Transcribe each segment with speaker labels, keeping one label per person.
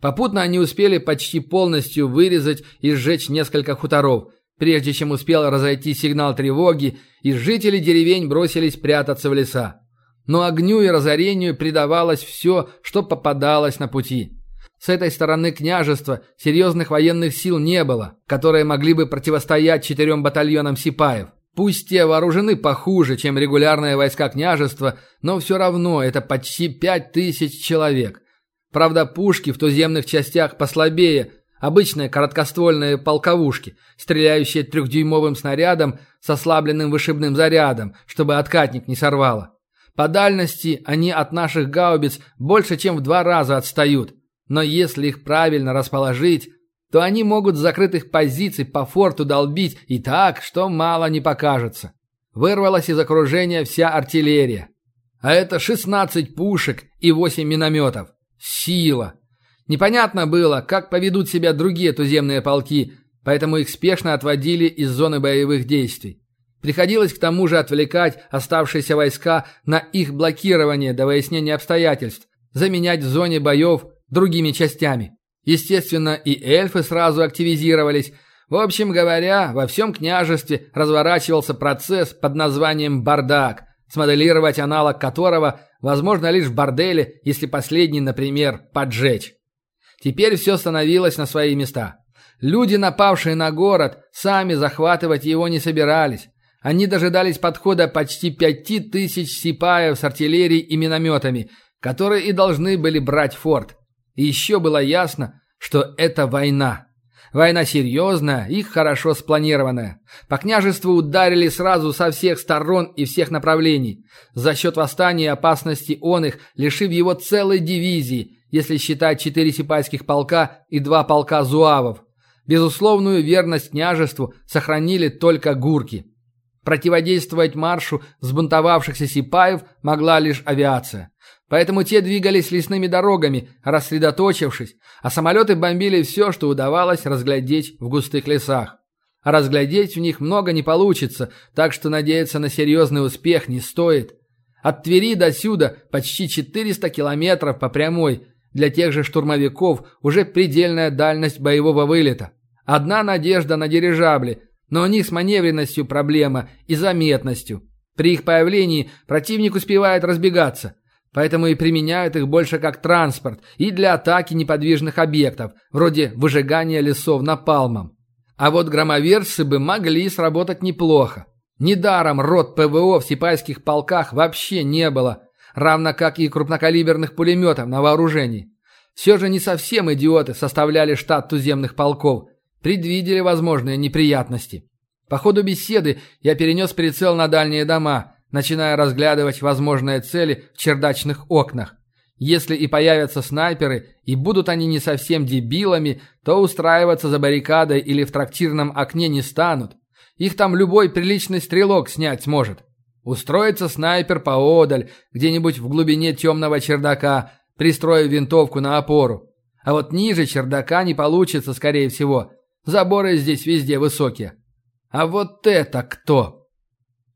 Speaker 1: Попутно они успели почти полностью вырезать и сжечь несколько хуторов, прежде чем успел разойти сигнал тревоги, и жители деревень бросились прятаться в леса. Но огню и разорению придавалось все, что попадалось на пути. С этой стороны княжества серьезных военных сил не было, которые могли бы противостоять четырем батальонам сипаев. Пусть те вооружены похуже, чем регулярные войска княжества, но все равно это почти пять тысяч человек. Правда, пушки в туземных частях послабее, обычные короткоствольные полковушки, стреляющие трехдюймовым снарядом с ослабленным вышибным зарядом, чтобы откатник не сорвало. По дальности они от наших гаубиц больше, чем в два раза отстают. Но если их правильно расположить, то они могут с закрытых позиций по форту долбить и так, что мало не покажется. Вырвалась из окружения вся артиллерия. А это 16 пушек и 8 минометов. Сила! Непонятно было, как поведут себя другие туземные полки, поэтому их спешно отводили из зоны боевых действий. Приходилось к тому же отвлекать оставшиеся войска на их блокирование до выяснения обстоятельств, заменять в зоне боев другими частями. Естественно, и эльфы сразу активизировались. В общем говоря, во всем княжестве разворачивался процесс под названием «бардак», смоделировать аналог которого возможно лишь в борделе, если последний, например, поджечь. Теперь все становилось на свои места. Люди, напавшие на город, сами захватывать его не собирались. Они дожидались подхода почти пяти тысяч сипаев с артиллерией и минометами, которые и должны были брать форт. И еще было ясно, что это война. Война серьезная и хорошо спланированная. По княжеству ударили сразу со всех сторон и всех направлений. За счет восстания и опасности он их, лишив его целой дивизии, если считать четыре сипайских полка и два полка зуавов. Безусловную верность княжеству сохранили только гурки. Противодействовать маршу взбунтовавшихся сипаев могла лишь авиация. Поэтому те двигались лесными дорогами, рассредоточившись, а самолеты бомбили все, что удавалось разглядеть в густых лесах. А разглядеть в них много не получится, так что надеяться на серьезный успех не стоит. От Твери до сюда почти 400 километров по прямой. Для тех же штурмовиков уже предельная дальность боевого вылета. Одна надежда на дирижабли, но у них с маневренностью проблема и заметностью. При их появлении противник успевает разбегаться. Поэтому и применяют их больше как транспорт и для атаки неподвижных объектов, вроде выжигания лесов напалмом. А вот громоверцы бы могли сработать неплохо. Недаром рот ПВО в сипайских полках вообще не было, равно как и крупнокалиберных пулеметов на вооружении. Все же не совсем идиоты составляли штат туземных полков, предвидели возможные неприятности. По ходу беседы я перенес прицел на дальние дома – начиная разглядывать возможные цели в чердачных окнах. Если и появятся снайперы, и будут они не совсем дебилами, то устраиваться за баррикадой или в трактирном окне не станут. Их там любой приличный стрелок снять сможет. Устроится снайпер поодаль, где-нибудь в глубине темного чердака, пристроив винтовку на опору. А вот ниже чердака не получится, скорее всего. Заборы здесь везде высокие. А вот это кто?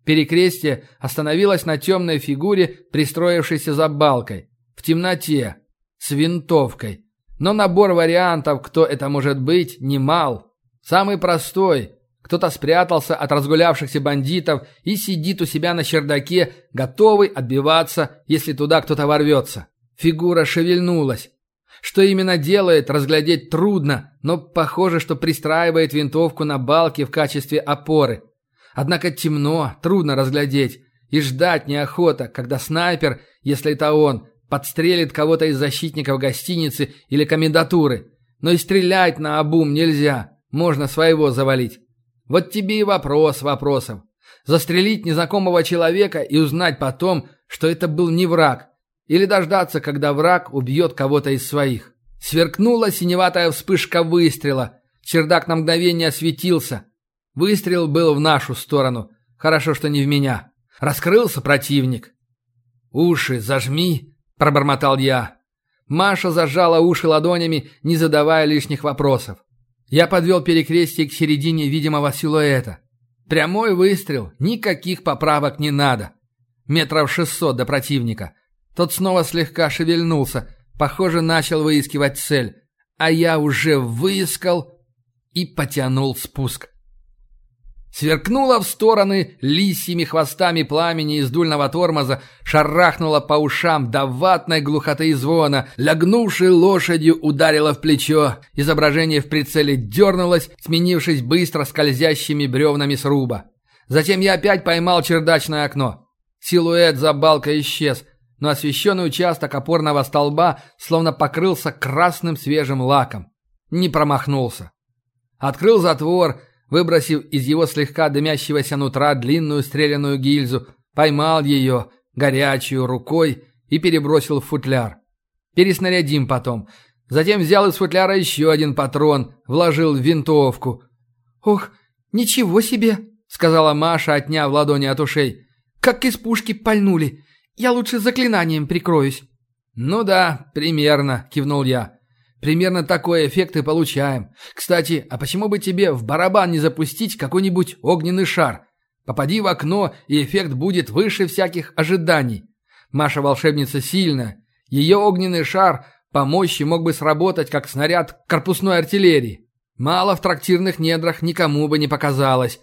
Speaker 1: Перекрестие остановилось на темной фигуре, пристроившейся за балкой. В темноте. С винтовкой. Но набор вариантов, кто это может быть, немал. Самый простой. Кто-то спрятался от разгулявшихся бандитов и сидит у себя на чердаке, готовый отбиваться, если туда кто-то ворвется. Фигура шевельнулась. Что именно делает, разглядеть трудно, но похоже, что пристраивает винтовку на балке в качестве опоры. Однако темно, трудно разглядеть, и ждать неохота, когда снайпер, если это он, подстрелит кого-то из защитников гостиницы или комендатуры. Но и стрелять на обум нельзя, можно своего завалить. Вот тебе и вопрос вопросов. Застрелить незнакомого человека и узнать потом, что это был не враг. Или дождаться, когда враг убьет кого-то из своих. Сверкнула синеватая вспышка выстрела. Чердак на мгновение осветился. Выстрел был в нашу сторону. Хорошо, что не в меня. Раскрылся противник. «Уши зажми», — пробормотал я. Маша зажала уши ладонями, не задавая лишних вопросов. Я подвел перекрестие к середине видимого силуэта. Прямой выстрел, никаких поправок не надо. Метров шестьсот до противника. Тот снова слегка шевельнулся, похоже, начал выискивать цель. а я уже выискал и потянул спуск. Сверкнуло в стороны лисьими хвостами пламени из дульного тормоза, шарахнуло по ушам до ватной глухоты и звона, лягнувшей лошадью ударило в плечо. Изображение в прицеле дернулось, сменившись быстро скользящими бревнами сруба. Затем я опять поймал чердачное окно. Силуэт за балкой исчез, но освещенный участок опорного столба словно покрылся красным свежим лаком. Не промахнулся. Открыл затвор — выбросив из его слегка дымящегося нутра длинную стрелянную гильзу, поймал ее горячую рукой и перебросил в футляр. Переснарядим потом. Затем взял из футляра еще один патрон, вложил в винтовку. «Ох, ничего себе!» — сказала Маша, отняв ладони от ушей. «Как из пушки пальнули! Я лучше заклинанием прикроюсь!» «Ну да, примерно», — кивнул я. Примерно такой эффект и получаем. Кстати, а почему бы тебе в барабан не запустить какой-нибудь огненный шар? Попади в окно, и эффект будет выше всяких ожиданий. Маша волшебница сильная. Ее огненный шар по мощи мог бы сработать, как снаряд корпусной артиллерии. Мало в трактирных недрах никому бы не показалось.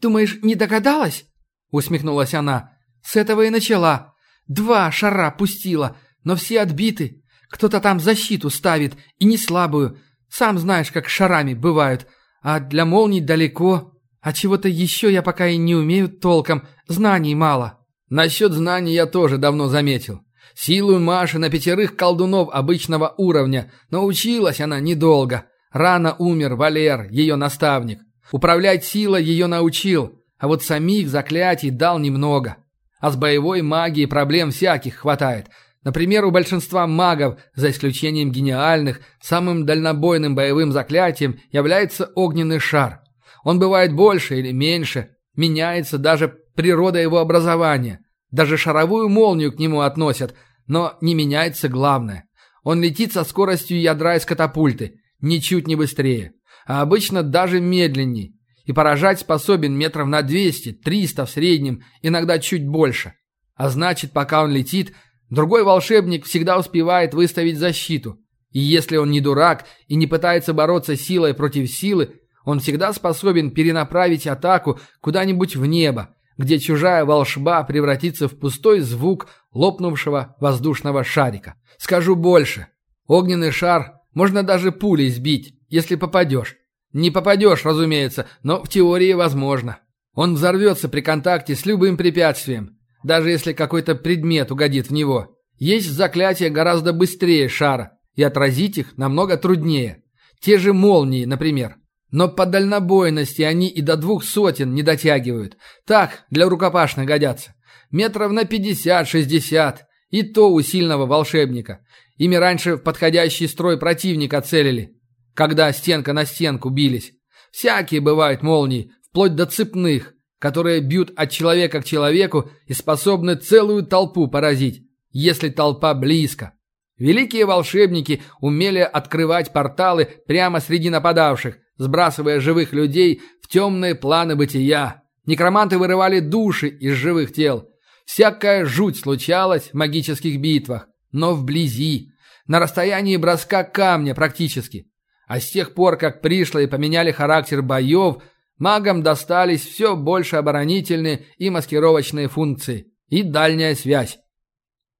Speaker 1: «Думаешь, не догадалась?» — усмехнулась она. «С этого и начала. Два шара пустила, но все отбиты. Кто-то там защиту ставит, и не слабую. Сам знаешь, как шарами бывают. А для молний далеко. А чего-то еще я пока и не умею толком. Знаний мало». Насчет знаний я тоже давно заметил. Силу Маши на пятерых колдунов обычного уровня, но училась она недолго. Рано умер Валер, ее наставник. Управлять силой ее научил, а вот самих заклятий дал немного. А с боевой магией проблем всяких хватает – Например, у большинства магов, за исключением гениальных, самым дальнобойным боевым заклятием является огненный шар. Он бывает больше или меньше, меняется даже природа его образования. Даже шаровую молнию к нему относят, но не меняется главное. Он летит со скоростью ядра из катапульты, ничуть не быстрее, а обычно даже медленнее, и поражать способен метров на 200-300 в среднем, иногда чуть больше. А значит, пока он летит – Другой волшебник всегда успевает выставить защиту. И если он не дурак и не пытается бороться силой против силы, он всегда способен перенаправить атаку куда-нибудь в небо, где чужая волшба превратится в пустой звук лопнувшего воздушного шарика. Скажу больше. Огненный шар можно даже пулей сбить, если попадешь. Не попадешь, разумеется, но в теории возможно. Он взорвется при контакте с любым препятствием даже если какой-то предмет угодит в него. Есть заклятия гораздо быстрее шара, и отразить их намного труднее. Те же молнии, например. Но по дальнобойности они и до двух сотен не дотягивают. Так, для рукопашных годятся. Метров на пятьдесят-шестьдесят. И то у сильного волшебника. Ими раньше в подходящий строй противника целили. Когда стенка на стенку бились. Всякие бывают молнии, вплоть до цепных которые бьют от человека к человеку и способны целую толпу поразить, если толпа близко. Великие волшебники умели открывать порталы прямо среди нападавших, сбрасывая живых людей в темные планы бытия. Некроманты вырывали души из живых тел. Всякая жуть случалась в магических битвах, но вблизи, на расстоянии броска камня практически. А с тех пор, как пришлые поменяли характер боев, Магам достались все больше оборонительные и маскировочные функции. И дальняя связь.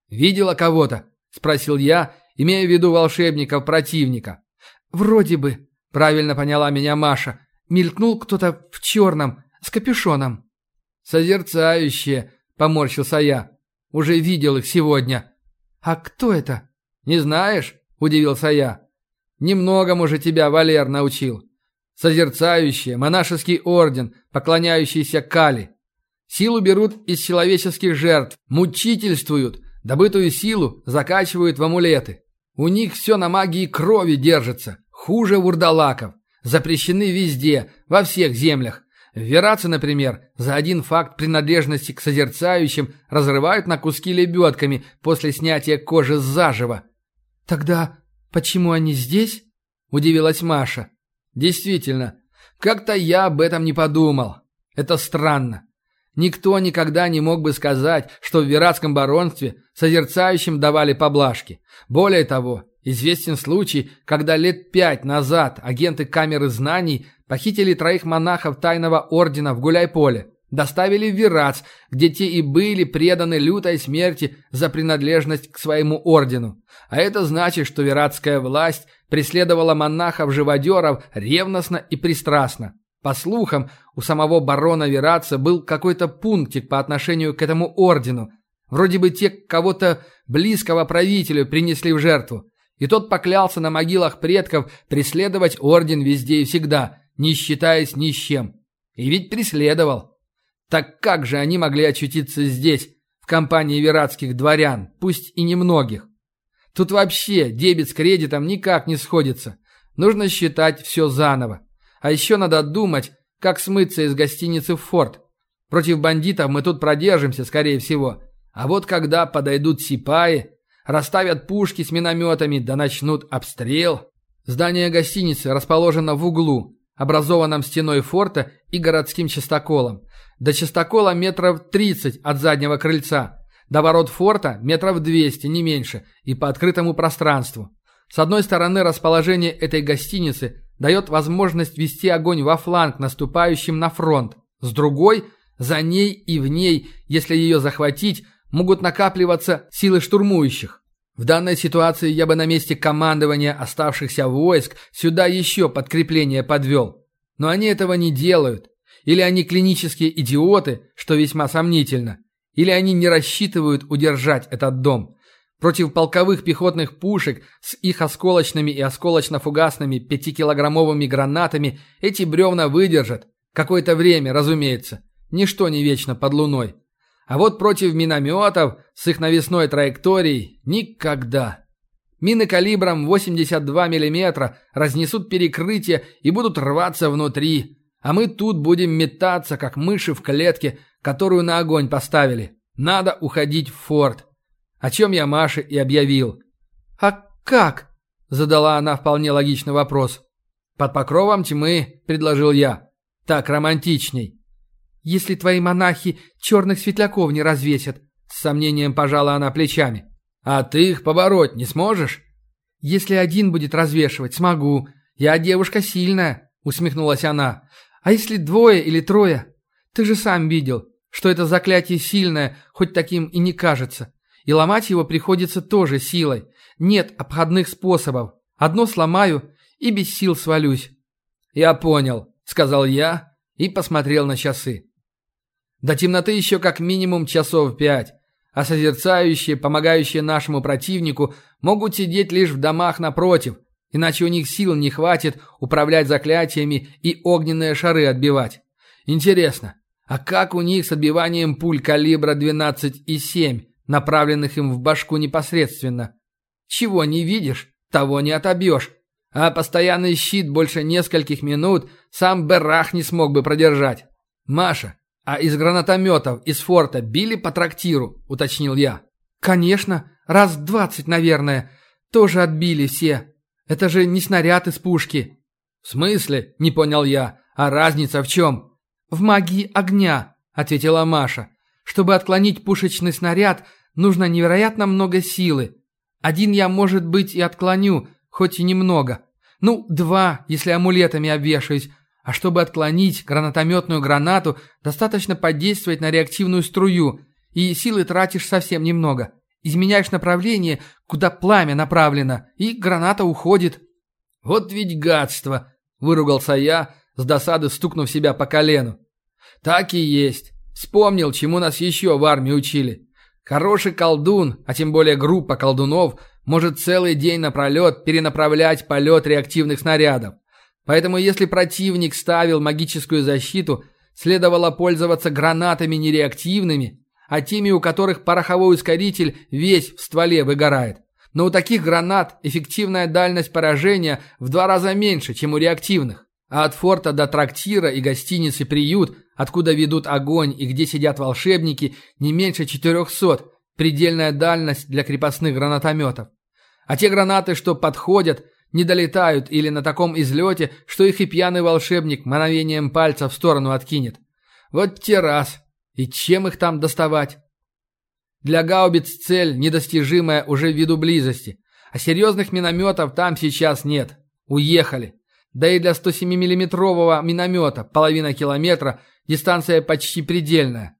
Speaker 1: «Видела кого-то?» – спросил я, имея в виду волшебников противника. «Вроде бы», – правильно поняла меня Маша. «Мелькнул кто-то в черном, с капюшоном». «Созерцающие», – поморщился я. «Уже видел их сегодня». «А кто это?» «Не знаешь?» – удивился я. «Немного, может, тебя Валер научил. Созерцающие, монашеский орден, поклоняющийся Кали. Силу берут из человеческих жертв, мучительствуют, добытую силу закачивают в амулеты. У них все на магии крови держится, хуже вурдалаков. Запрещены везде, во всех землях. В Вераце, например, за один факт принадлежности к созерцающим разрывают на куски лебедками после снятия кожи заживо. «Тогда почему они здесь?» – удивилась Маша. Действительно, как-то я об этом не подумал. Это странно. Никто никогда не мог бы сказать, что в Виратском баронстве созерцающим давали поблажки. Более того, Известен случай, когда лет пять назад агенты камеры знаний похитили троих монахов тайного ордена в Гуляйполе, доставили в Вирац, где те и были преданы лютой смерти за принадлежность к своему ордену. А это значит, что виратская власть преследовала монахов-живодеров ревностно и пристрастно. По слухам, у самого барона Вераца был какой-то пунктик по отношению к этому ордену. Вроде бы те кого-то близкого правителю принесли в жертву. И тот поклялся на могилах предков преследовать орден везде и всегда, не считаясь ни с чем. И ведь преследовал. Так как же они могли очутиться здесь, в компании вератских дворян, пусть и немногих? Тут вообще дебет с кредитом никак не сходится. Нужно считать все заново. А еще надо думать, как смыться из гостиницы в форт. Против бандитов мы тут продержимся, скорее всего. А вот когда подойдут сипаи, расставят пушки с минометами, да начнут обстрел. Здание гостиницы расположено в углу, образованном стеной форта и городским частоколом. До частокола метров 30 от заднего крыльца. До ворот форта метров 200, не меньше, и по открытому пространству. С одной стороны, расположение этой гостиницы дает возможность вести огонь во фланг наступающим на фронт. С другой, за ней и в ней, если ее захватить, могут накапливаться силы штурмующих. В данной ситуации я бы на месте командования оставшихся войск сюда еще подкрепление подвел. Но они этого не делают. Или они клинические идиоты, что весьма сомнительно. Или они не рассчитывают удержать этот дом. Против полковых пехотных пушек с их осколочными и осколочно-фугасными пятикилограммовыми гранатами эти бревна выдержат. Какое-то время, разумеется. Ничто не вечно под луной. А вот против минометов с их навесной траекторией никогда. Мины калибром 82 мм разнесут перекрытие и будут рваться внутри. А мы тут будем метаться, как мыши в клетке, которую на огонь поставили. Надо уходить в форт. О чем я Маше и объявил. «А как?» – задала она вполне логичный вопрос. «Под покровом тьмы», – предложил я. «Так романтичней».
Speaker 2: «Если твои монахи черных светляков не развесят», – с сомнением пожала она плечами.
Speaker 1: «А ты их побороть не сможешь?»
Speaker 2: «Если один будет развешивать, смогу. Я девушка сильная», – усмехнулась она. «А если двое или трое? Ты же сам видел что это заклятие сильное, хоть таким и не кажется. И ломать его приходится тоже силой. Нет обходных способов. Одно сломаю и без сил свалюсь.
Speaker 1: «Я понял», — сказал я и посмотрел на часы. До темноты еще как минимум часов пять, а созерцающие, помогающие нашему противнику, могут сидеть лишь в домах напротив, иначе у них сил не хватит управлять заклятиями и огненные шары отбивать. Интересно, а как у них с отбиванием пуль калибра 12,7, направленных им в башку непосредственно? Чего не видишь, того не отобьешь. А постоянный щит больше нескольких минут сам Берах не смог бы продержать. «Маша, а из гранатометов из форта били по трактиру?» – уточнил я.
Speaker 2: «Конечно, раз двадцать, наверное. Тоже отбили все. Это же не снаряд из пушки».
Speaker 1: «В смысле?» – не понял я. «А разница в чем?»
Speaker 2: «В магии огня», — ответила Маша. «Чтобы отклонить пушечный снаряд, нужно невероятно много силы. Один я, может быть, и отклоню, хоть и немного. Ну, два, если амулетами обвешаюсь. А чтобы отклонить гранатометную гранату, достаточно подействовать на реактивную струю, и силы тратишь совсем немного. Изменяешь направление, куда пламя направлено, и граната уходит».
Speaker 1: «Вот ведь гадство!» – выругался я, с досады стукнув себя по колену. Так и есть. Вспомнил, чему нас еще в армии учили. Хороший колдун, а тем более группа колдунов, может целый день напролет перенаправлять полет реактивных снарядов. Поэтому если противник ставил магическую защиту, следовало пользоваться гранатами нереактивными, а теми, у которых пороховой ускоритель весь в стволе выгорает. Но у таких гранат эффективная дальность поражения в два раза меньше, чем у реактивных. А от форта до трактира и гостиницы «Приют», откуда ведут огонь и где сидят волшебники, не меньше 400, предельная дальность для крепостных гранатометов. А те гранаты, что подходят, не долетают или на таком излете, что их и пьяный волшебник мановением пальца в сторону откинет. Вот те раз. И чем их там доставать? Для гаубиц цель недостижимая уже ввиду близости. А серьезных минометов там сейчас нет. Уехали. Да и для 107-миллиметрового миномета половина километра дистанция почти предельная.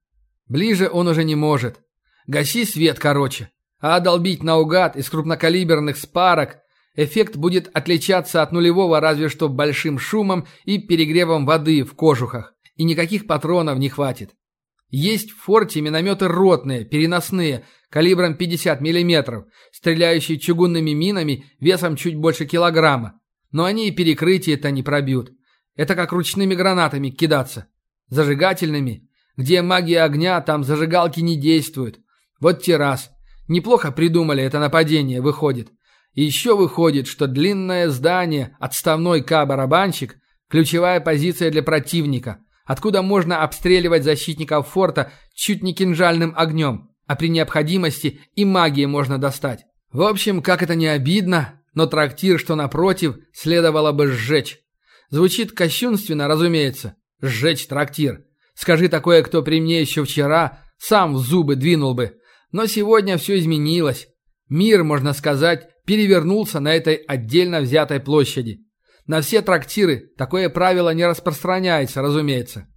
Speaker 1: Ближе он уже не может. Гаси свет, короче. А долбить наугад из крупнокалиберных спарок эффект будет отличаться от нулевого разве что большим шумом и перегревом воды в кожухах. И никаких патронов не хватит. Есть в форте минометы ротные, переносные, калибром 50 мм, стреляющие чугунными минами весом чуть больше килограмма. Но они и перекрытие-то не пробьют. Это как ручными гранатами кидаться. Зажигательными. Где магия огня, там зажигалки не действуют. Вот те раз. Неплохо придумали это нападение, выходит. Еще выходит, что длинное здание, отставной К-барабанщик, ключевая позиция для противника, откуда можно обстреливать защитников форта чуть не кинжальным огнем, а при необходимости и магией можно достать. В общем, как это не обидно, но трактир, что напротив, следовало бы сжечь. Звучит кощунственно, разумеется. Сжечь трактир. Скажи такое, кто при мне еще вчера, сам в зубы двинул бы. Но сегодня все изменилось. Мир, можно сказать, перевернулся на этой отдельно взятой площади. На все трактиры такое правило не распространяется, разумеется.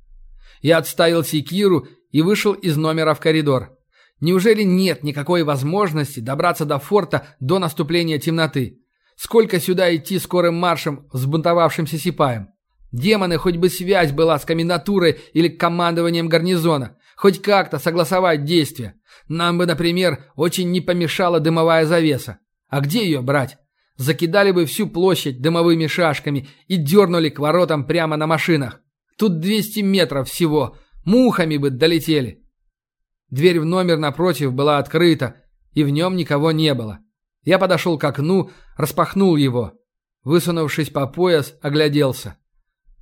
Speaker 1: Я отставил секиру и вышел из номера в коридор. Неужели нет никакой возможности добраться до форта до наступления темноты? Сколько сюда идти скорым маршем с бунтовавшимся сипаем? Демоны, хоть бы связь была с комендатурой или командованием гарнизона. Хоть как-то согласовать действия. Нам бы, например, очень не помешала дымовая завеса. А где ее брать? Закидали бы всю площадь дымовыми шашками и дернули к воротам прямо на машинах. Тут 200 метров всего. Мухами бы долетели. Дверь в номер напротив была открыта, и в нем никого не было. Я подошел к окну, распахнул его. Высунувшись по пояс, огляделся.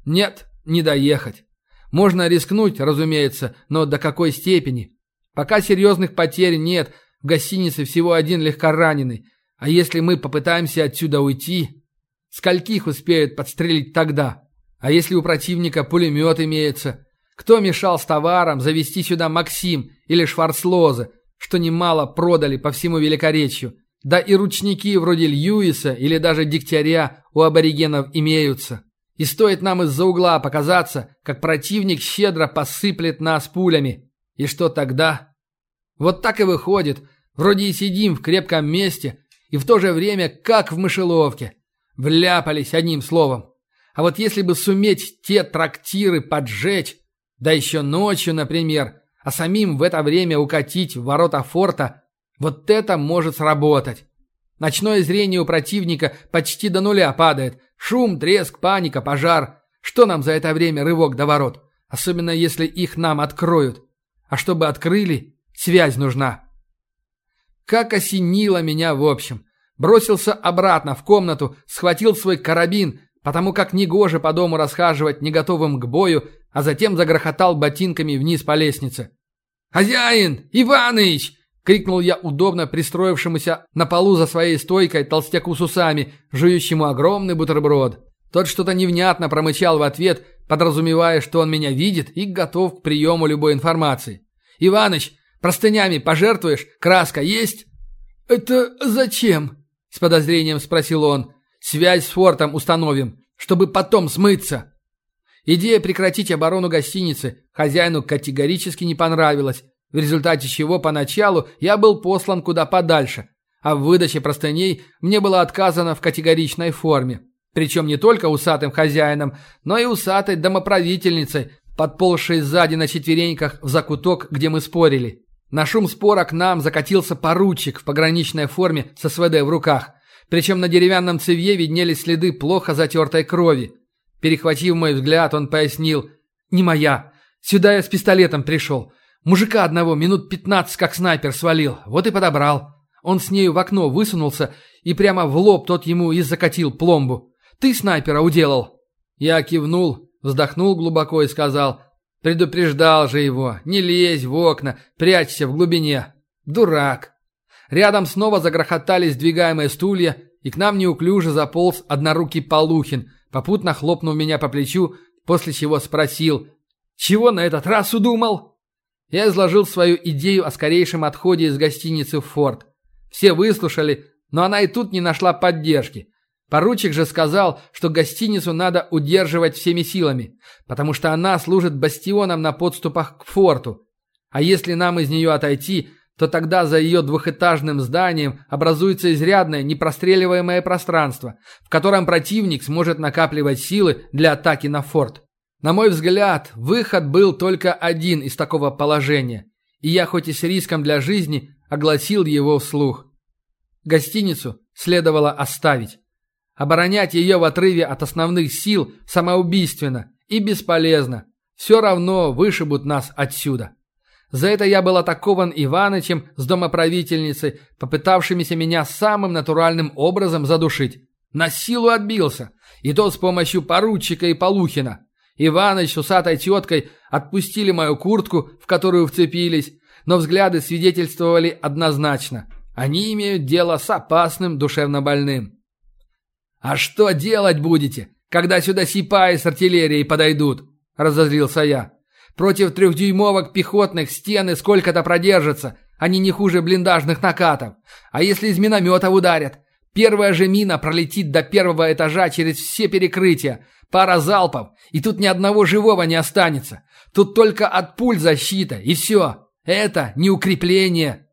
Speaker 1: Нет, не доехать. Можно рискнуть, разумеется, но до какой степени? Пока серьезных потерь нет, в гостинице всего один легкораненый. А если мы попытаемся отсюда уйти? Скольких успеют подстрелить тогда? А если у противника пулемет имеется? Кто мешал с товаром завести сюда Максим или Шварцлоза, что немало продали по всему Великоречью? Да и ручники вроде Льюиса или даже Дегтяря у аборигенов имеются. И стоит нам из-за угла показаться, как противник щедро посыплет нас пулями. И что тогда? Вот так и выходит. Вроде и сидим в крепком месте, и в то же время как в мышеловке. Вляпались одним словом. А вот если бы суметь те трактиры поджечь, да еще ночью, например, а самим в это время укатить в ворота форта, вот это может сработать. Ночное зрение у противника почти до нуля падает. Шум, треск, паника, пожар. Что нам за это время рывок до ворот? Особенно если их нам откроют. А чтобы открыли, связь нужна. Как осенило меня в общем. Бросился обратно в комнату, схватил свой карабин, потому как негоже по дому расхаживать не готовым к бою, а затем загрохотал ботинками вниз по лестнице. «Хозяин! Иваныч!» — крикнул я удобно пристроившемуся на полу за своей стойкой толстяку с усами, жующему огромный бутерброд. Тот что-то невнятно промычал в ответ, подразумевая, что он меня видит и готов к приему любой информации. «Иваныч, простынями пожертвуешь? Краска есть?» «Это зачем?» — с подозрением спросил он. «Связь с фортом установим, чтобы потом смыться». Идея прекратить оборону гостиницы хозяину категорически не понравилась, в результате чего поначалу я был послан куда подальше, а в выдаче простыней мне было отказано в категоричной форме. Причем не только усатым хозяином, но и усатой домоправительницей, подползшей сзади на четвереньках в закуток, где мы спорили. На шум спора к нам закатился поручик в пограничной форме с СВД в руках. Причем на деревянном цевье виднелись следы плохо затертой крови. Перехватив мой взгляд, он пояснил «Не моя. Сюда я с пистолетом пришел. Мужика одного минут пятнадцать как снайпер свалил, вот и подобрал. Он с нею в окно высунулся, и прямо в лоб тот ему и закатил пломбу. Ты снайпера уделал. Я кивнул, вздохнул глубоко и сказал, предупреждал же его, не лезь в окна, прячься в глубине. Дурак. Рядом снова загрохотали сдвигаемые стулья, и к нам неуклюже заполз однорукий Полухин, попутно хлопнув меня по плечу, после чего спросил, «Чего на этот раз удумал?» Я изложил свою идею о скорейшем отходе из гостиницы в форт. Все выслушали, Но она и тут не нашла поддержки. Поручик же сказал, что гостиницу надо удерживать всеми силами, потому что она служит бастионом на подступах к форту. А если нам из нее отойти, то тогда за ее двухэтажным зданием образуется изрядное непростреливаемое пространство, в котором противник сможет накапливать силы для атаки на форт. На мой взгляд, выход был только один из такого положения, и я хоть и с риском для жизни огласил его вслух. Гостиницу следовало оставить. Оборонять ее в отрыве от основных сил самоубийственно и бесполезно. Все равно вышибут нас отсюда. За это я был атакован Иванычем с домоправительницей, попытавшимися меня самым натуральным образом задушить. На силу отбился, и то с помощью поручика и Полухина. Иваныч с усатой теткой отпустили мою куртку, в которую вцепились, но взгляды свидетельствовали однозначно. Они имеют дело с опасным душевнобольным. «А что делать будете, когда сюда сипаи с артиллерией подойдут?» – разозлился я. Против трехдюймовок пехотных стены сколько-то продержатся. Они не хуже блиндажных накатов. А если из миномета ударят? Первая же мина пролетит до первого этажа через все перекрытия. Пара залпов, и тут ни одного живого не останется. Тут только от пуль защита, и все. Это не укрепление.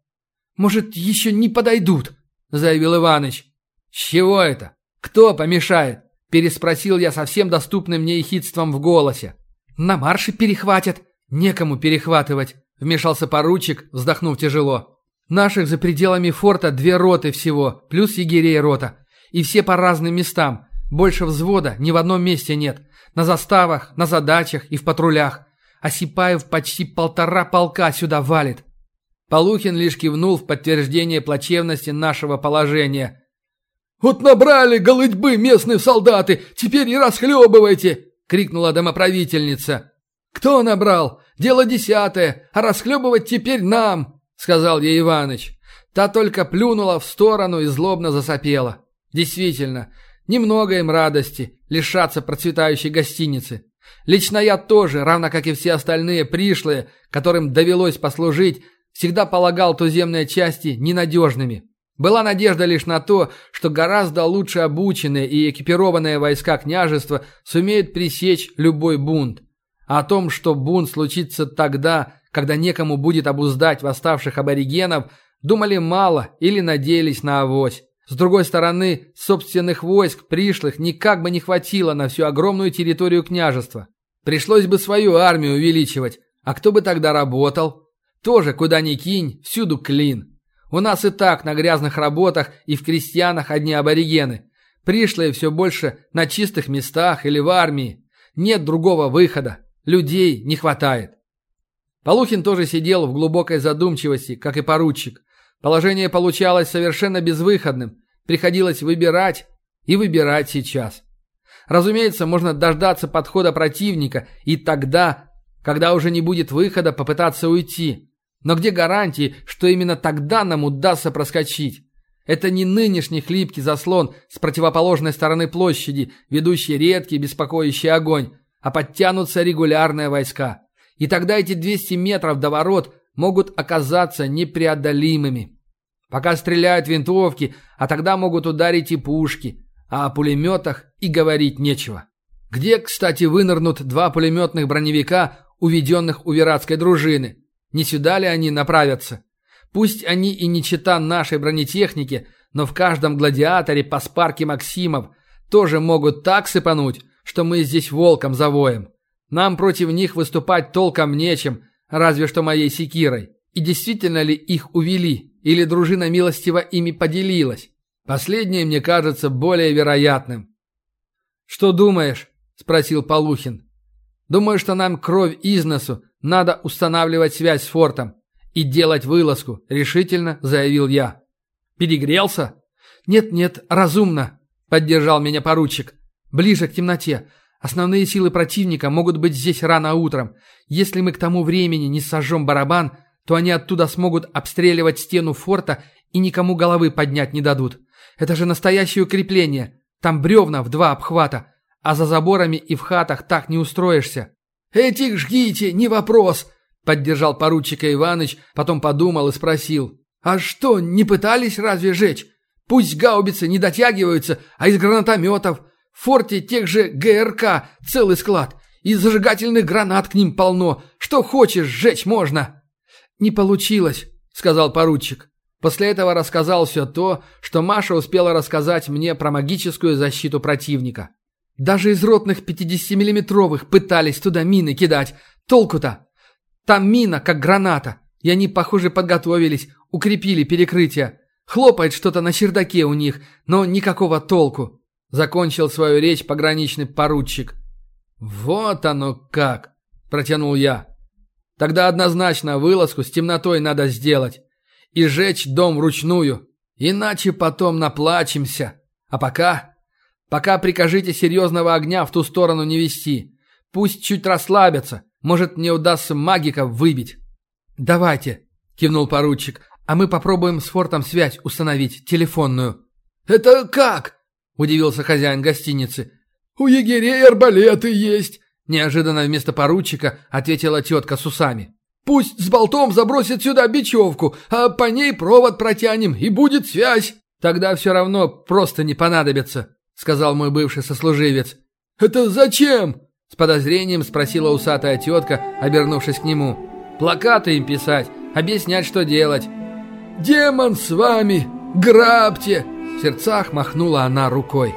Speaker 2: Может, еще не подойдут, заявил Иваныч.
Speaker 1: С чего это? Кто помешает? Переспросил я совсем доступным мне ехидством в голосе.
Speaker 2: На марше перехватят. Некому перехватывать, вмешался поручик, вздохнув тяжело. Наших за пределами форта две роты всего, плюс егерей рота. И все по разным местам. Больше взвода ни в одном месте нет. На заставах, на задачах и в патрулях. А Сипаев почти полтора полка сюда валит.
Speaker 1: Полухин лишь кивнул в подтверждение плачевности нашего положения.
Speaker 3: «Вот набрали голытьбы местные солдаты, теперь и расхлебывайте!» крикнула домоправительница. «Кто набрал? Дело десятое, а расхлебывать теперь нам!» сказал ей Иваныч. Та только плюнула в сторону и злобно засопела. Действительно, немного им радости лишаться процветающей гостиницы. Лично я тоже, равно как и все остальные пришлые, которым довелось послужить, всегда полагал туземные части ненадежными. Была надежда лишь на то, что гораздо лучше обученные и экипированные войска княжества сумеют пресечь любой бунт. А о том, что бунт случится тогда, когда некому будет обуздать восставших аборигенов, думали мало или надеялись на авось. С другой стороны, собственных войск пришлых никак бы не хватило на всю огромную территорию княжества. Пришлось бы свою армию увеличивать, а кто бы тогда работал? Тоже куда ни кинь, всюду клин. У нас и так на грязных работах и в крестьянах одни аборигены. Пришлые все больше на чистых местах или в армии. Нет другого выхода. Людей не хватает. Полухин тоже сидел в глубокой задумчивости, как и поручик. Положение получалось совершенно безвыходным. Приходилось выбирать и выбирать сейчас. Разумеется, можно дождаться подхода противника и тогда, когда уже не будет выхода, попытаться уйти. Но где гарантии, что именно тогда нам удастся проскочить? Это не нынешний хлипкий заслон с противоположной стороны площади, ведущий редкий беспокоящий огонь, а подтянутся регулярные войска. И тогда эти 200 метров до ворот могут оказаться непреодолимыми. Пока стреляют винтовки, а тогда могут ударить и пушки, а о пулеметах и говорить нечего. Где, кстати, вынырнут два пулеметных броневика, уведенных у вератской дружины? Не сюда ли они направятся? Пусть они и не чита нашей бронетехники, но в каждом гладиаторе по спарке Максимов тоже могут так сыпануть, что мы здесь волком завоем. Нам против них выступать толком нечем, разве что моей секирой. И действительно ли их увели, или дружина милостиво ими поделилась? Последнее мне кажется более вероятным. «Что думаешь?» – спросил Полухин. «Думаю, что нам кровь из носу, надо устанавливать связь с фортом и делать вылазку, решительно заявил я. Перегрелся? Нет-нет, разумно, поддержал меня поручик. Ближе к темноте. Основные силы противника могут быть здесь рано утром. Если мы к тому времени не сожжем барабан, то они оттуда смогут обстреливать стену форта и никому головы поднять не дадут. Это же настоящее укрепление. Там бревна в два обхвата, а за заборами и в хатах так не устроишься. «Этих жгите, не вопрос!» — поддержал поручика Иваныч, потом подумал и спросил. «А что, не пытались разве жечь?
Speaker 2: Пусть гаубицы не дотягиваются, а из гранатометов. В форте тех же ГРК целый склад. И зажигательных гранат к ним полно. Что хочешь, сжечь можно». «Не получилось», — сказал поручик. После этого рассказал все то, что Маша успела рассказать мне про магическую защиту противника. Даже из ротных 50-миллиметровых пытались туда мины кидать. Толку-то? Там мина, как граната. И они, похоже, подготовились, укрепили перекрытие. Хлопает что-то на чердаке у них, но никакого толку. Закончил свою речь пограничный поручик. «Вот оно как!» – протянул я. «Тогда однозначно вылазку с темнотой надо сделать и сжечь дом вручную, иначе потом наплачемся. А пока... Пока прикажите серьезного огня в ту сторону не вести. Пусть чуть расслабятся, может мне удастся магиков выбить». «Давайте», – кивнул поручик, – «а мы попробуем с фортом связь установить, телефонную».
Speaker 3: «Это как?» – удивился хозяин гостиницы. «У егерей арбалеты есть», – неожиданно вместо поручика ответила тетка с усами. Пусть с болтом забросят сюда бечевку, а по ней провод протянем, и будет связь».
Speaker 2: «Тогда все равно просто не понадобится», — сказал мой бывший сослуживец.
Speaker 3: «Это зачем?»
Speaker 2: — с подозрением спросила усатая тетка, обернувшись к нему. «Плакаты им писать, объяснять, что делать».
Speaker 3: «Демон с вами! Грабьте!»
Speaker 2: В сердцах махнула она рукой.